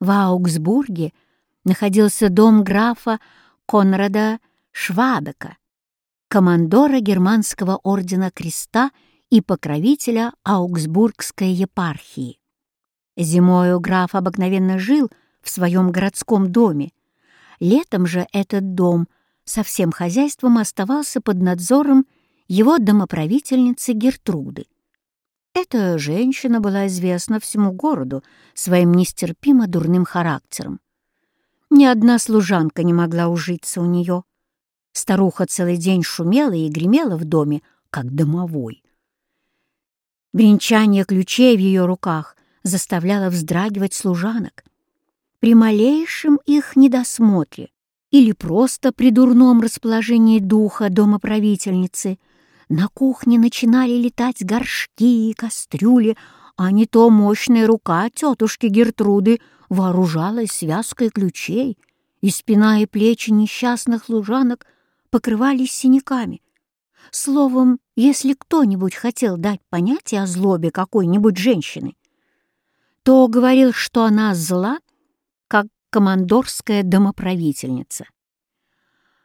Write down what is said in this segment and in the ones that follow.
В Аугсбурге находился дом графа Конрада Швабека, командора германского ордена Креста и покровителя Аугсбургской епархии. Зимою граф обыкновенно жил в своем городском доме. Летом же этот дом со всем хозяйством оставался под надзором его домоправительницы Гертруды. Эта женщина была известна всему городу своим нестерпимо дурным характером. Ни одна служанка не могла ужиться у нее. Старуха целый день шумела и гремела в доме, как домовой. Бренчание ключей в ее руках заставляло вздрагивать служанок. При малейшем их недосмотре или просто при дурном расположении духа домоправительницы на кухне начинали летать горшки и кастрюли, а не то мощная рука тетушки Гертруды вооружалась связкой ключей, и спина и плечи несчастных служанок покрывались синяками. Словом, если кто-нибудь хотел дать понятие о злобе какой-нибудь женщины, то говорил, что она зла, как командорская домоправительница.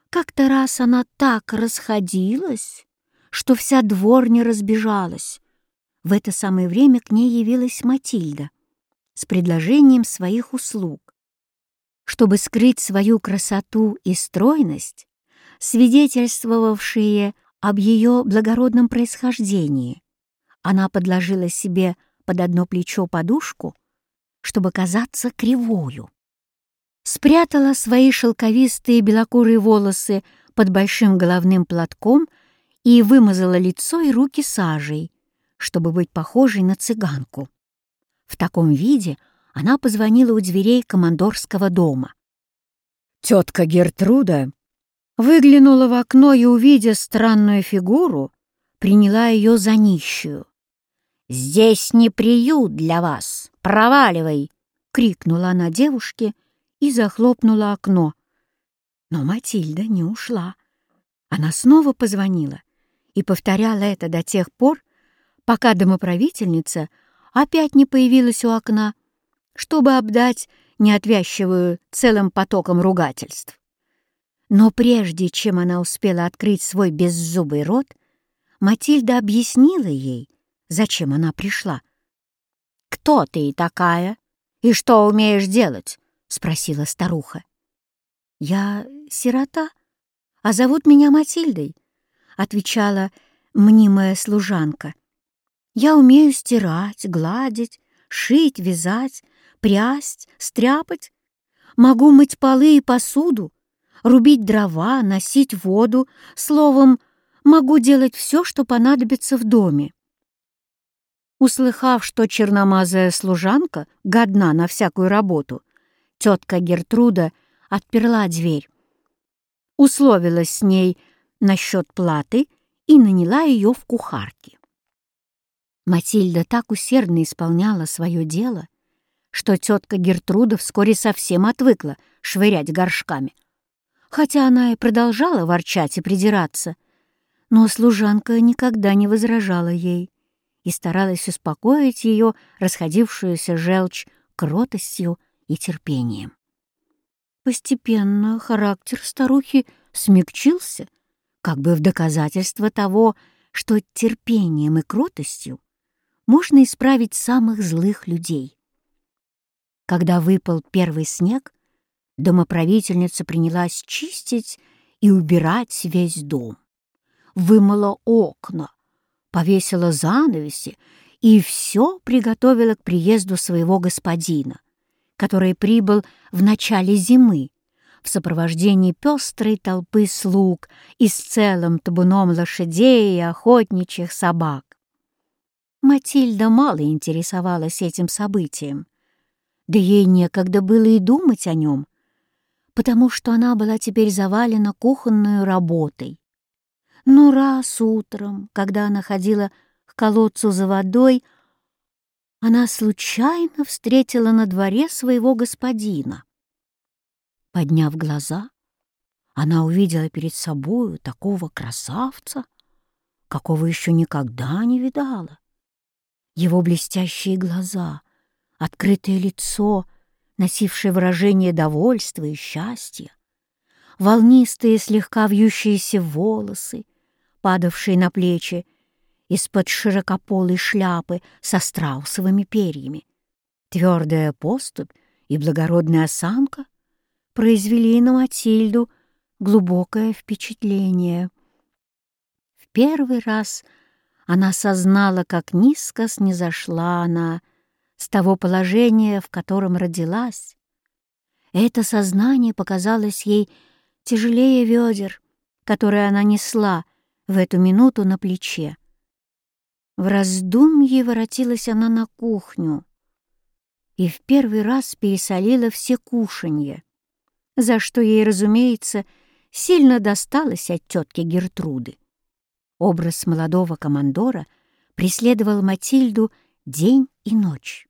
Как-то раз она так расходилась, что вся дворня разбежалась. В это самое время к ней явилась Матильда с предложением своих услуг. Чтобы скрыть свою красоту и стройность, свидетельствовавшие об ее благородном происхождении, она подложила себе под одно плечо подушку, чтобы казаться кривою. Спрятала свои шелковистые белокурые волосы под большим головным платком и вымазала лицо и руки сажей, чтобы быть похожей на цыганку. В таком виде она позвонила у дверей командорского дома. Тетка Гертруда выглянула в окно и, увидя странную фигуру, приняла ее за нищую. «Здесь не приют для вас! Проваливай!» — крикнула она девушке и захлопнула окно. Но Матильда не ушла. Она снова позвонила и повторяла это до тех пор, пока домоправительница опять не появилась у окна, чтобы обдать неотвязчивую целым потоком ругательств. Но прежде чем она успела открыть свой беззубый рот, Матильда объяснила ей, зачем она пришла. «Кто ты такая? И что умеешь делать?» — спросила старуха. «Я сирота, а зовут меня Матильдой», — отвечала мнимая служанка. «Я умею стирать, гладить, шить, вязать, прясть, стряпать. Могу мыть полы и посуду, рубить дрова, носить воду, словом, могу делать все, что понадобится в доме. Услыхав, что черномазая служанка годна на всякую работу, тетка Гертруда отперла дверь, условилась с ней насчет платы и наняла ее в кухарке. Матильда так усердно исполняла свое дело, что тетка Гертруда вскоре совсем отвыкла швырять горшками. Хотя она и продолжала ворчать и придираться, но служанка никогда не возражала ей и старалась успокоить ее расходившуюся желчь кротостью и терпением. Постепенно характер старухи смягчился, как бы в доказательство того, что терпением и кротостью можно исправить самых злых людей. Когда выпал первый снег, домоправительница принялась чистить и убирать весь дом. Вымыла окна, повесила занавеси и все приготовила к приезду своего господина, который прибыл в начале зимы в сопровождении пестрой толпы слуг и с целым табуном лошадей и охотничьих собак. Матильда мало интересовалась этим событием, да ей некогда было и думать о нем, потому что она была теперь завалена кухонной работой. Но раз утром, когда она ходила к колодцу за водой, она случайно встретила на дворе своего господина. Подняв глаза, она увидела перед собою такого красавца, какого еще никогда не видала. Его блестящие глаза, открытое лицо, носивший выражение довольства и счастья, волнистые слегка вьющиеся волосы, падавшие на плечи из-под широкополой шляпы со страусовыми перьями, твердая поступь и благородная осанка произвели на Матильду глубокое впечатление. В первый раз она осознала, как низко снизошла она с того положения, в котором родилась. Это сознание показалось ей тяжелее ведер, которые она несла в эту минуту на плече. В раздумье воротилась она на кухню и в первый раз пересолила все кушанья, за что ей, разумеется, сильно досталось от тетки Гертруды. Образ молодого командора преследовал Матильду день и ночь.